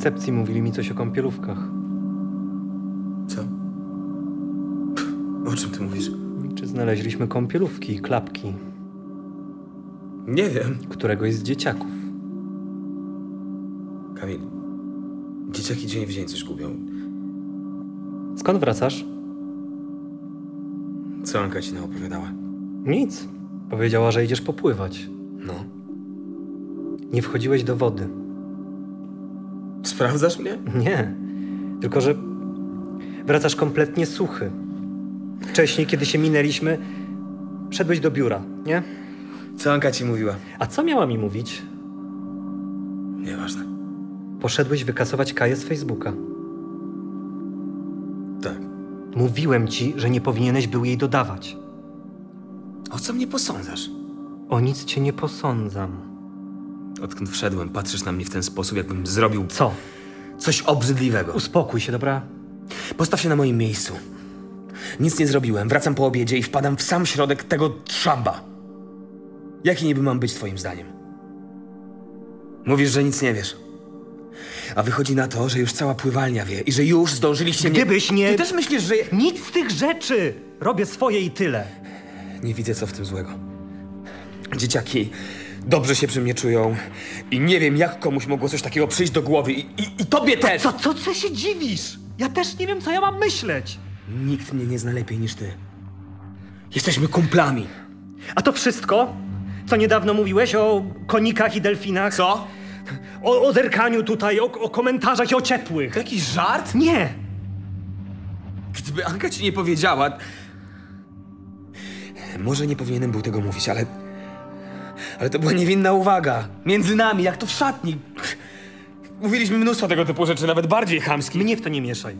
Recepcji mówili mi coś o kąpielówkach. Co? O czym ty mówisz? Czy znaleźliśmy kąpielówki i klapki Nie wiem. któregoś z dzieciaków? Kamil, dzieciaki dzień w dzień coś gubią. Skąd wracasz? Co Anka ci naopowiadała? Nic. Powiedziała, że idziesz popływać. No. Nie wchodziłeś do wody. Sprawdzasz mnie? Nie. Tylko, że wracasz kompletnie suchy. Wcześniej, kiedy się minęliśmy, szedłeś do biura, nie? Co Anka ci mówiła? A co miała mi mówić? Nieważne. Poszedłeś wykasować Kaję z Facebooka. Tak. Mówiłem ci, że nie powinieneś był jej dodawać. O co mnie posądzasz? O nic cię nie posądzam. Odkąd wszedłem, patrzysz na mnie w ten sposób, jakbym zrobił Co? coś obrzydliwego. Uspokój się, dobra? Postaw się na moim miejscu. Nic nie zrobiłem, wracam po obiedzie i wpadam w sam środek tego szamba. Jaki niby mam być twoim zdaniem? Mówisz, że nic nie wiesz. A wychodzi na to, że już cała pływalnia wie i że już zdążyliście mnie... Gdybyś nie... Ty też myślisz, że... Nic z tych rzeczy! Robię swoje i tyle. Nie widzę, co w tym złego. Dzieciaki dobrze się przy mnie czują i nie wiem, jak komuś mogło coś takiego przyjść do głowy i, i, i tobie też! Co, co, co się dziwisz? Ja też nie wiem, co ja mam myśleć. Nikt mnie nie zna lepiej niż ty. Jesteśmy kumplami. A to wszystko? Co niedawno mówiłeś o konikach i delfinach? Co? O, o zerkaniu tutaj, o, o komentarzach i o ciepłych. Jakiś żart? Nie! Gdyby Anka ci nie powiedziała... Może nie powinienem był tego mówić, ale... Ale to była niewinna uwaga. Między nami, jak to w szatni. Mówiliśmy mnóstwo tego typu rzeczy, nawet bardziej chamskich. Mnie w to nie mieszaj.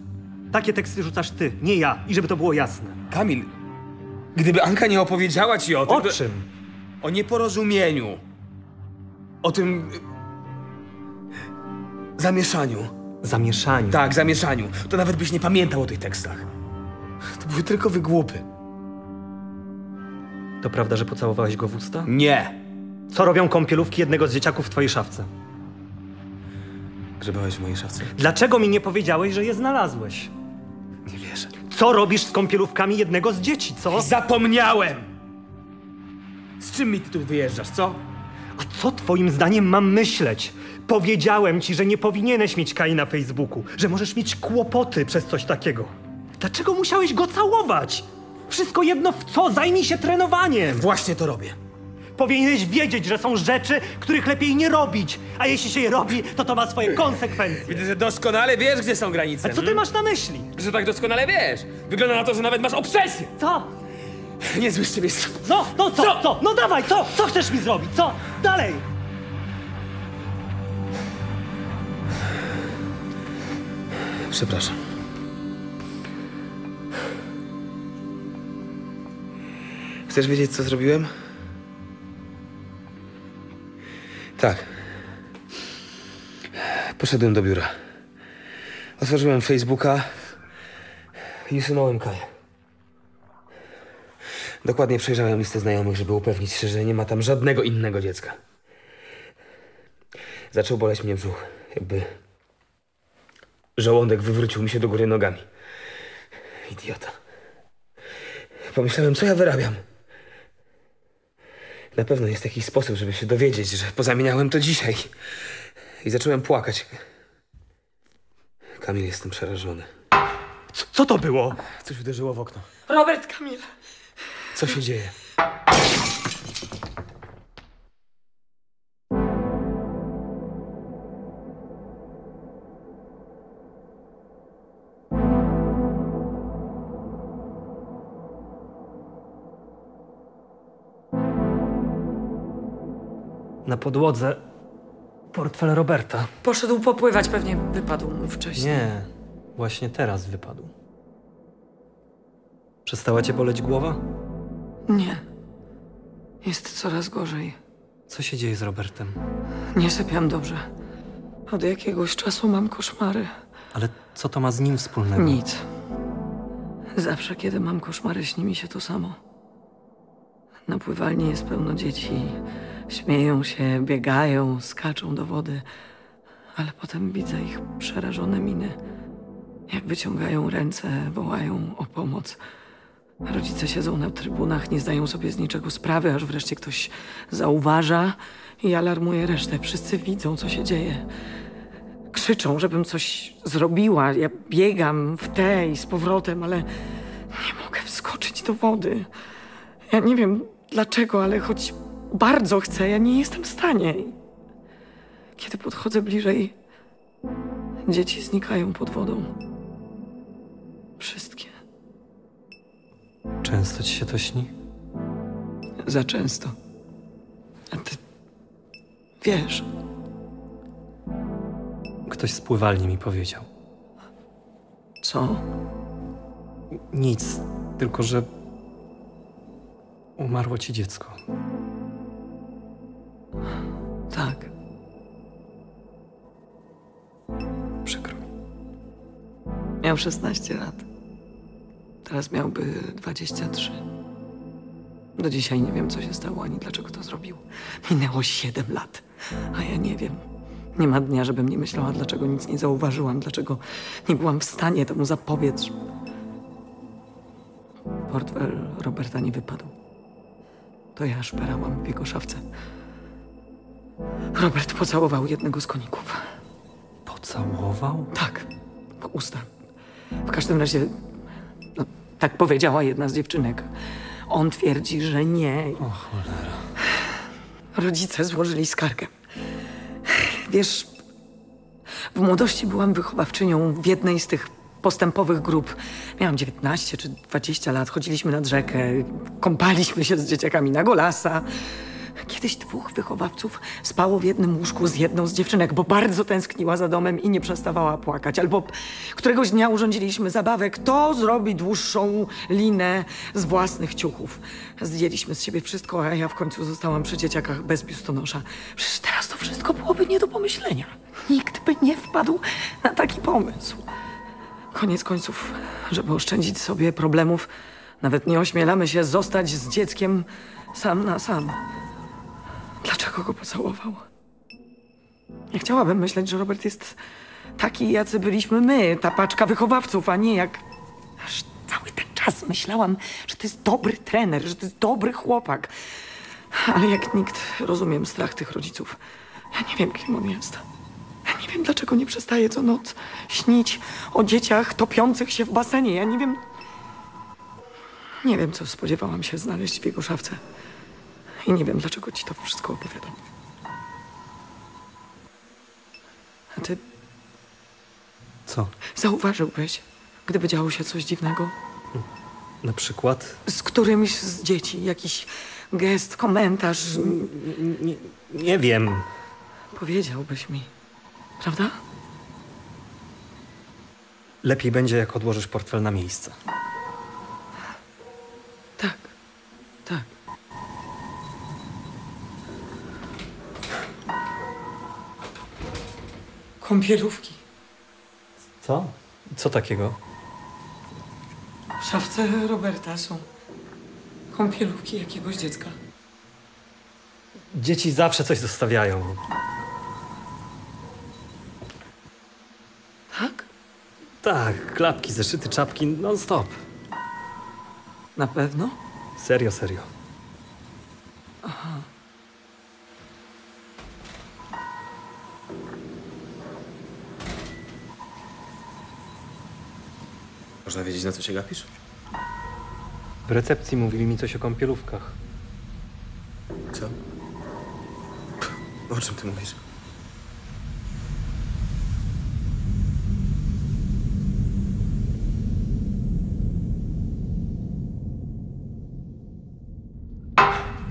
Takie teksty rzucasz ty, nie ja. I żeby to było jasne. Kamil, gdyby Anka nie opowiedziała ci o tym... O to- czym? O nieporozumieniu. O tym... Zamieszaniu. Zamieszaniu. Tak, zamieszaniu. To nawet byś nie pamiętał o tych tekstach. To były tylko wygłupy. To prawda, że pocałowałeś go w usta? Nie. Co robią kąpielówki jednego z dzieciaków w twojej szafce? Grzebałeś w mojej szafce? Dlaczego mi nie powiedziałeś, że je znalazłeś? Nie wierzę. Co robisz z kąpielówkami jednego z dzieci, co? Zapomniałem! Z czym mi ty tu wyjeżdżasz, co? A co twoim zdaniem mam myśleć? Powiedziałem ci, że nie powinieneś mieć Kai na Facebooku, że możesz mieć kłopoty przez coś takiego. Dlaczego musiałeś go całować? Wszystko jedno w co, zajmij się trenowaniem. Właśnie to robię. Powinieneś wiedzieć, że są rzeczy, których lepiej nie robić, a jeśli się je robi, to to ma swoje konsekwencje. Widzę, że doskonale wiesz, gdzie są granice. A co ty masz na myśli? Że tak doskonale wiesz. Wygląda na to, że nawet masz obsesję. Co? Niezły z ciebie No, no co, co? No dawaj, co? Co chcesz mi zrobić? Co? Dalej! Przepraszam. Chcesz wiedzieć, co zrobiłem? Tak. Poszedłem do biura. Otworzyłem Facebooka i usunąłem Kaję. Dokładnie przejrzałem listę znajomych, żeby upewnić się, że nie ma tam żadnego innego dziecka. Zaczął boleć mnie brzuch, jakby żołądek wywrócił mi się do góry nogami. Idiota. Pomyślałem, co ja wyrabiam. Na pewno jest jakiś sposób, żeby się dowiedzieć, że pozamieniałem to dzisiaj. I zacząłem płakać. Kamil, jestem przerażony. Co, co to było? Coś uderzyło w okno. Robert Kamil. Co się dzieje? Na podłodze portfel Roberta. Poszedł popływać, pewnie wypadł mu wcześniej. Nie, właśnie teraz wypadł. Przestała cię boleć głowa? Nie. Jest coraz gorzej. Co się dzieje z Robertem? Nie sypiam dobrze. Od jakiegoś czasu mam koszmary. Ale co to ma z nim wspólnego? Nic. Zawsze, kiedy mam koszmary, śni mi się to samo. Na pływalni jest pełno dzieci. Śmieją się, biegają, skaczą do wody. Ale potem widzę ich przerażone miny. Jak wyciągają ręce, wołają o pomoc. Rodzice siedzą na trybunach, nie zdają sobie z niczego sprawy, aż wreszcie ktoś zauważa i alarmuje resztę. Wszyscy widzą, co się dzieje. Krzyczą, żebym coś zrobiła. Ja biegam w te i z powrotem, ale nie mogę wskoczyć do wody. Ja nie wiem dlaczego, ale choć bardzo chcę, ja nie jestem w stanie. Kiedy podchodzę bliżej, dzieci znikają pod wodą. Wszystkie. Często ci się to śni? Za często. A ty wiesz, Ktoś z pływalni mi powiedział. co? Nic, tylko że umarło ci dziecko. Tak. Przykro mi. Miał 16 lat. Teraz miałby 23. Do dzisiaj nie wiem, co się stało, ani dlaczego to zrobił. Minęło 7 lat, a ja nie wiem. Nie ma dnia, żebym nie myślała, dlaczego nic nie zauważyłam, dlaczego nie byłam w stanie temu zapobiec. Portfel Roberta nie wypadł. To ja szperałam w jego szafce. Robert pocałował jednego z koników. Pocałował? Tak, w usta. W każdym razie, no, tak powiedziała jedna z dziewczynek. On twierdzi, że nie. O cholera. Rodzice złożyli skargę. Wiesz, w młodości byłam wychowawczynią w jednej z tych postępowych grup. Miałam 19 czy 20 lat, chodziliśmy nad rzekę, kąpaliśmy się z dzieciakami na golasa. Kiedyś dwóch wychowawców spało w jednym łóżku z jedną z dziewczynek, bo bardzo tęskniła za domem i nie przestawała płakać. Albo któregoś dnia urządziliśmy zabawę, kto zrobi dłuższą linę z własnych ciuchów. Zdjęliśmy z siebie wszystko, a ja w końcu zostałam przy dzieciakach bez biustonosza. Przecież teraz to wszystko byłoby nie do pomyślenia. Nikt by nie wpadł na taki pomysł. Koniec końców, żeby oszczędzić sobie problemów, nawet nie ośmielamy się zostać z dzieckiem sam na sam. Dlaczego go pocałował? Nie chciałabym myśleć, że Robert jest taki, jacy byliśmy my, ta paczka wychowawców, a nie jak... Aż cały ten czas myślałam, że to jest dobry trener, że to jest dobry chłopak. Ale jak nikt rozumiem strach tych rodziców. Ja nie wiem, kim on jest. Ja nie wiem, dlaczego nie przestaje co noc śnić o dzieciach topiących się w basenie. Ja nie wiem... Nie wiem, co spodziewałam się znaleźć w jego szafce. I nie wiem, dlaczego ci to wszystko opowiadam. A ty Co? zauważyłbyś, gdyby działo się coś dziwnego? Na przykład? Z którymś z dzieci jakiś gest, komentarz. Nie, nie wiem. Powiedziałbyś mi, prawda? Lepiej będzie, jak odłożysz portfel na miejsce. Tak, tak. Kąpielówki. Co? Co takiego? W szafce Roberta są kąpielówki jakiegoś dziecka. Dzieci zawsze coś zostawiają. Tak? Tak, klapki, zeszyty, czapki, non stop. Na pewno? Serio, serio. Aha. Można wiedzieć, na co się gapisz? W recepcji mówili mi coś o kąpielówkach. Co? O czym ty mówisz?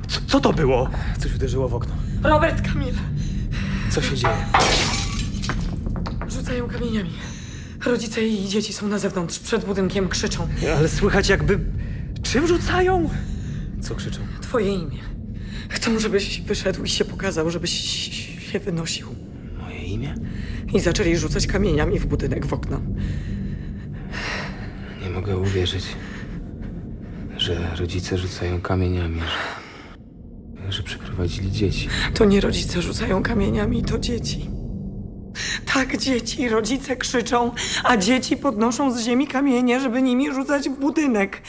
Co, co to było? Coś uderzyło w okno. Robert Kamil! Co się dzieje? Rzucają kamieniami. Rodzice i dzieci są na zewnątrz, przed budynkiem, krzyczą. Ale słychać jakby... Czym rzucają? Co krzyczą? Twoje imię. Chcą, żebyś wyszedł i się pokazał, żebyś się wynosił. Moje imię? I zaczęli rzucać kamieniami w budynek, w okna. Nie mogę uwierzyć, że rodzice rzucają kamieniami, że, że przyprowadzili dzieci. To nie rodzice rzucają kamieniami, to dzieci. Tak, dzieci. Rodzice krzyczą, a dzieci podnoszą z ziemi kamienie, żeby nimi rzucać w budynek.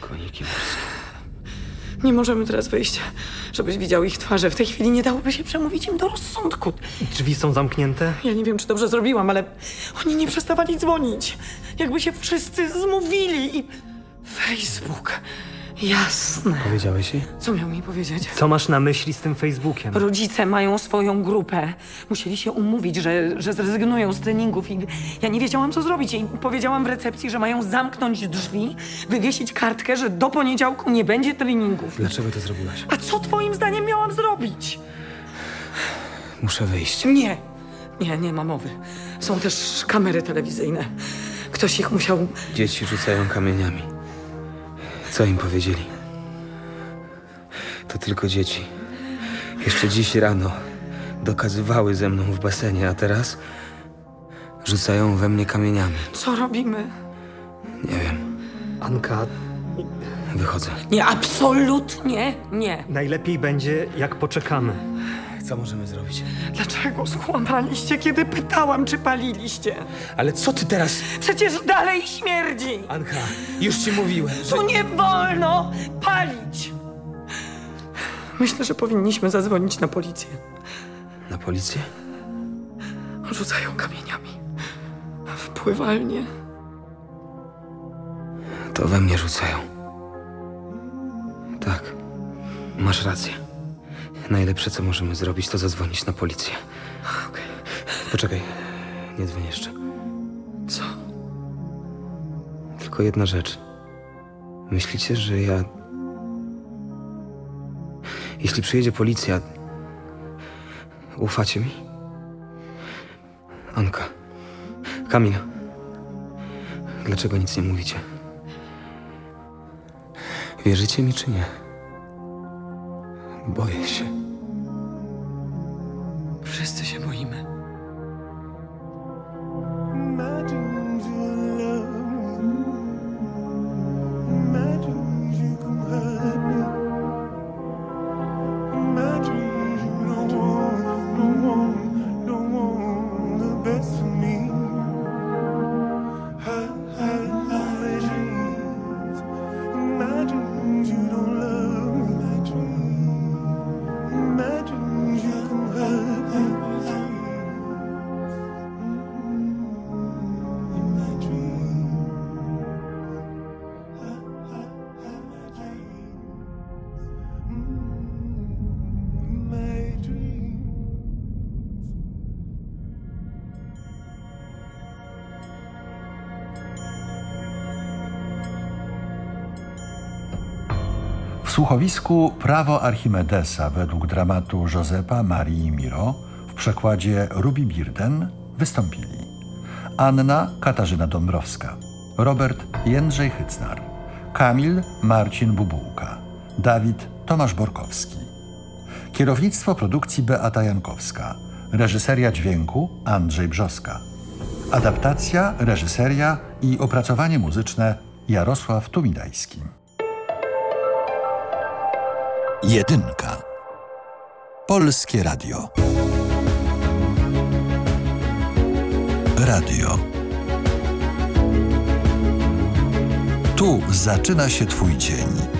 Koniki morskie. Nie możemy teraz wyjść, żebyś widział ich twarze. W tej chwili nie dałoby się przemówić im do rozsądku. Drzwi są zamknięte? Ja nie wiem, czy dobrze zrobiłam, ale oni nie przestawali dzwonić. Jakby się wszyscy zmówili i... Facebook. Jasne. Powiedziałeś jej? Co miał mi powiedzieć? Co masz na myśli z tym Facebookiem? Rodzice mają swoją grupę. Musieli się umówić, że, że zrezygnują z treningów i ja nie wiedziałam, co zrobić. I powiedziałam w recepcji, że mają zamknąć drzwi, wywiesić kartkę, że do poniedziałku nie będzie treningów. Dlaczego to zrobiłaś? A co twoim zdaniem miałam zrobić? Muszę wyjść. Nie. Nie, nie ma mowy. Są też kamery telewizyjne. Ktoś ich musiał... Dzieci rzucają kamieniami. Co im powiedzieli? To tylko dzieci. Jeszcze dziś rano dokazywały ze mną w basenie, a teraz rzucają we mnie kamieniami. Co robimy? Nie wiem. Anka, Wychodzę. Nie, absolutnie nie. najlepiej będzie, jak poczekamy. Co możemy zrobić? Dlaczego skłamaliście, kiedy pytałam, czy paliliście? Ale co ty teraz... Przecież dalej śmierdzi! Anka, już ci mówiłem, że... Tu nie wolno palić! Myślę, że powinniśmy zadzwonić na policję. Na policję? Rzucają kamieniami. W pływalnię. To we mnie rzucają. Tak. Masz rację. Najlepsze, co możemy zrobić, to zadzwonić na policję. Okej. Poczekaj. Nie dzwoń jeszcze. Co? Tylko jedna rzecz. Myślicie, że ja... Jeśli przyjedzie policja... Ufacie mi? Anka. Kamil. Dlaczego nic nie mówicie? Wierzycie mi czy nie? Boję się. Wszyscy się boimy. Słuchowisku Prawo Archimedesa według dramatu Józefa Marii Miro w przekładzie Ruby Birden wystąpili Anna Katarzyna Dąbrowska, Robert Jędrzej Hycnar, Kamil Marcin Bubułka, Dawid Tomasz Borkowski. Kierownictwo produkcji Beata Jankowska, reżyseria dźwięku Andrzej Brzoska. Adaptacja, reżyseria i opracowanie muzyczne Jarosław Tumidajski. Jedynka. Polskie Radio. Radio. Tu zaczyna się Twój dzień.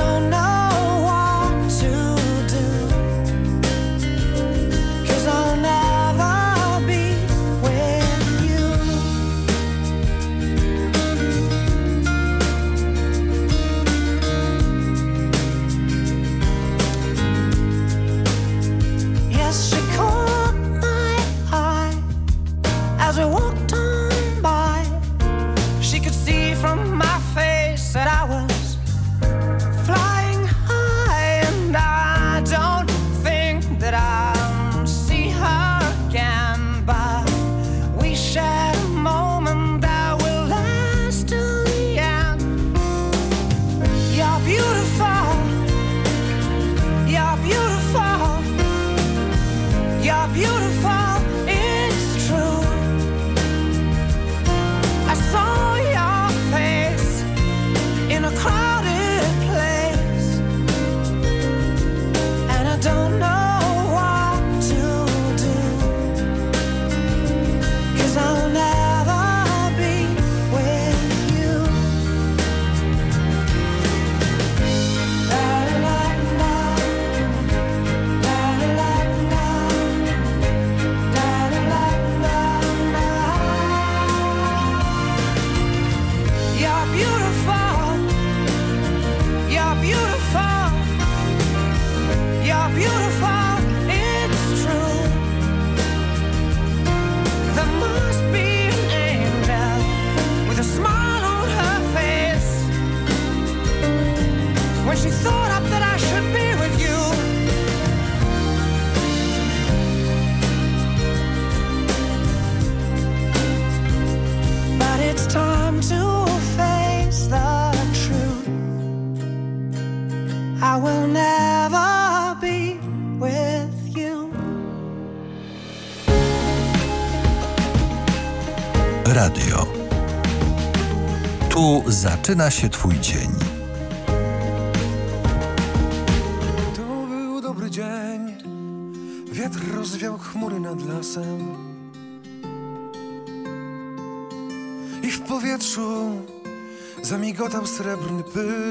on zaczyna się Twój dzień. To był dobry dzień. Wiatr rozwiał chmury nad lasem. I w powietrzu zamigotał srebrny pył.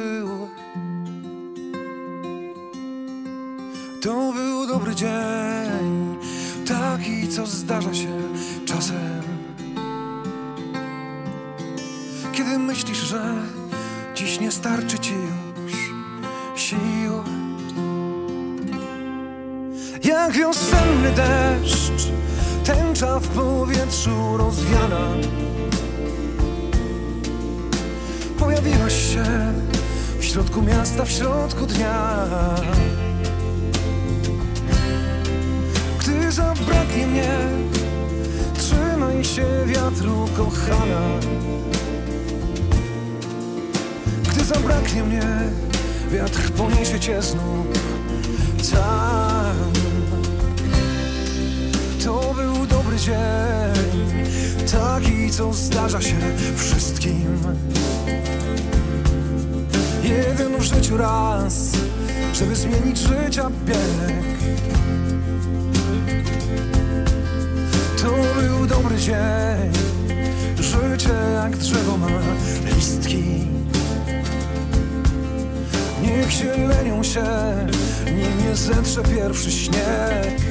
Środku miasta, w środku dnia. Gdy zabraknie mnie, trzymaj się wiatru, kochana. Gdy zabraknie mnie, wiatr poniesie cię znów tam. To był dobry dzień, taki co zdarza się wszystkim. Jeden w życiu raz, żeby zmienić życia bieg. To był dobry dzień, życie jak drzewo ma listki. Niech się lenią się, nim nie zetrze pierwszy śnieg.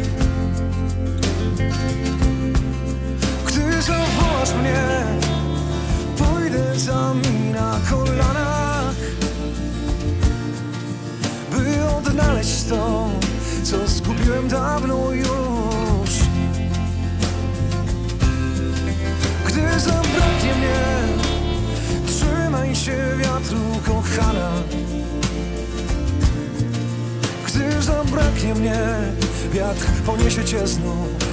Gdy zawołasz mnie, pójdę za mi na kolanach, odnaleźć to, co zgubiłem dawno już. Gdy zabraknie mnie, trzymaj się wiatru, kochana. Gdy zabraknie mnie, wiatr poniesie cię znów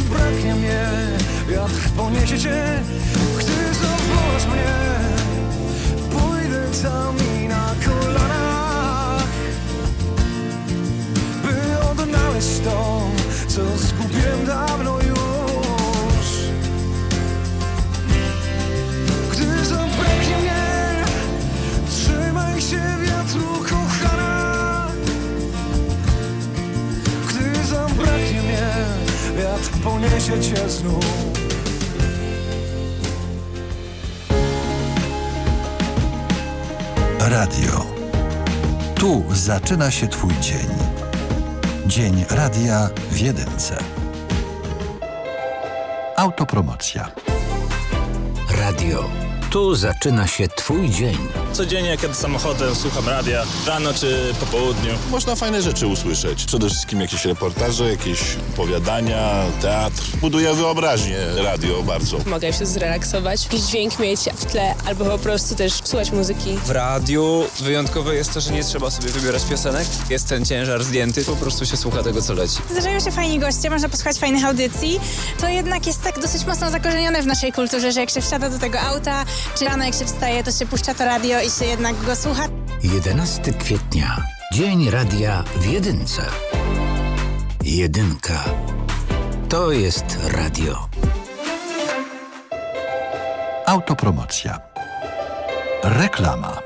zabraknie mnie, wiatr poniesie cię. Gdy zawołasz mnie, pójdę tam i na wiatr poniesie cię znów. Radio. Tu zaczyna się Twój dzień. Dzień radia w jedynce. Autopromocja. Radio. Tu zaczyna się Twój dzień. Codziennie, kiedy samochodem słucham radia, rano czy po południu. Można fajne rzeczy usłyszeć. Przede wszystkim jakieś reportaże, jakieś opowiadania, teatr. Buduje wyobraźnię radio bardzo. Mogę się zrelaksować, jakiś dźwięk mieć w tle, albo po prostu też słuchać muzyki. W radiu wyjątkowe jest to, że nie trzeba sobie wybierać piosenek. Jest ten ciężar zdjęty, po prostu się słucha tego, co leci. Zdarzają się fajni goście, można posłuchać fajnych audycji. To jednak jest tak dosyć mocno zakorzenione w naszej kulturze, że jak się wsiada do tego auta, Czy rano jak się wstaje, to się puszcza to radio i się jednak go słucha? 11 kwietnia. Dzień radia w jedynce. Jedynka. To jest radio. Autopromocja. Reklama.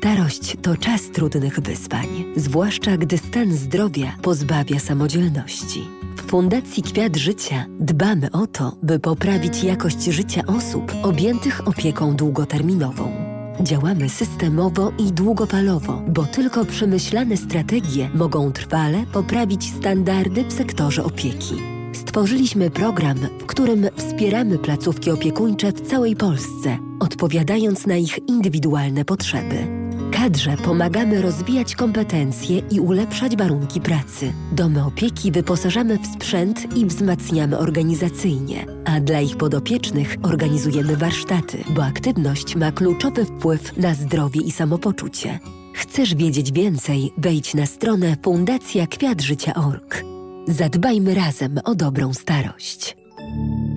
Starość to czas trudnych wyzwań, zwłaszcza gdy stan zdrowia pozbawia samodzielności. W Fundacji Kwiat Życia dbamy o to, by poprawić jakość życia osób objętych opieką długoterminową. Działamy systemowo i długofalowo, bo tylko przemyślane strategie mogą trwale poprawić standardy w sektorze opieki. Stworzyliśmy program, w którym wspieramy placówki opiekuńcze w całej Polsce, odpowiadając na ich indywidualne potrzeby. Kadrze pomagamy rozwijać kompetencje i ulepszać warunki pracy. Domy opieki wyposażamy w sprzęt i wzmacniamy organizacyjnie, a dla ich podopiecznych organizujemy warsztaty, bo aktywność ma kluczowy wpływ na zdrowie i samopoczucie. Chcesz wiedzieć więcej? Wejdź na stronę fundacjakwiatżycia.org. Zadbajmy razem o dobrą starość.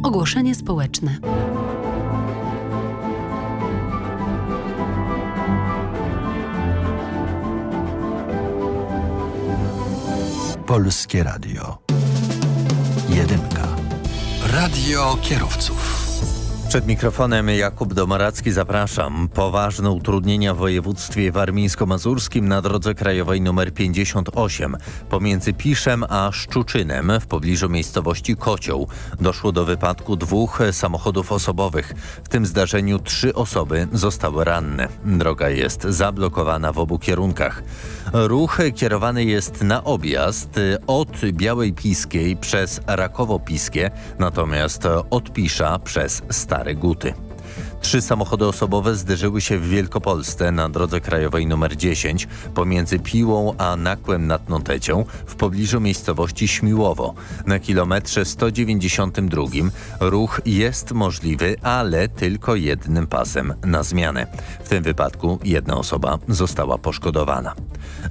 Ogłoszenie społeczne. Polskie Radio. Jedynka. Radio kierowców. Przed mikrofonem Jakub Domaracki zapraszam. Poważne utrudnienia w województwie warmińsko-mazurskim na drodze krajowej nr 58 pomiędzy Piszem a Szczuczynem w pobliżu miejscowości Kocioł. Doszło do wypadku dwóch samochodów osobowych. W tym zdarzeniu trzy osoby zostały ranne. Droga jest zablokowana w obu kierunkach. Ruch kierowany jest na objazd od Białej Piskiej przez Rakowo Piskie, natomiast od Pisza przez Stare Guty. Trzy samochody osobowe zderzyły się w Wielkopolsce na drodze krajowej nr 10 pomiędzy Piłą a Nakłem nad Notecią w pobliżu miejscowości Śmiłowo. Na kilometrze 192 ruch jest możliwy, ale tylko jednym pasem na zmianę. W tym wypadku jedna osoba została poszkodowana.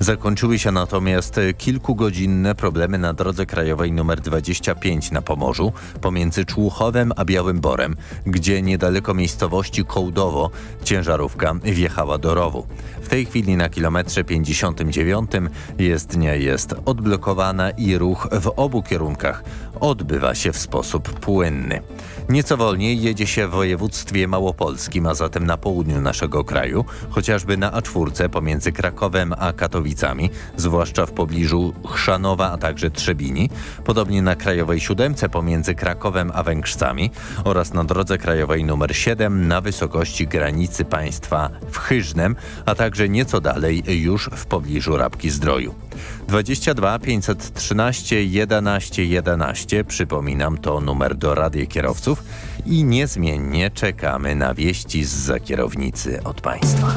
Zakończyły się natomiast kilkugodzinne problemy na drodze krajowej nr 25 na Pomorzu pomiędzy Człuchowem a Białym Borem, gdzie niedaleko miejscowości Kołdowo ciężarówka wjechała do rowu. W tej chwili na kilometrze 59 jezdnia jest odblokowana i ruch w obu kierunkach odbywa się w sposób płynny. Nieco wolniej jedzie się w województwie małopolskim, a zatem na południu naszego kraju, chociażby na A4 pomiędzy Krakowem a Katowicami, zwłaszcza w pobliżu Chrzanowa, a także Trzebini, podobnie na Krajowej Siódemce pomiędzy Krakowem a Węgrzcami oraz na drodze krajowej nr 7 na wysokości granicy państwa w Chyżnem, a także nieco dalej już w pobliżu Rabki Zdroju. 22 513 11 11, przypominam, to numer do Rady Kierowców i niezmiennie czekamy na wieści z kierownicy od Państwa.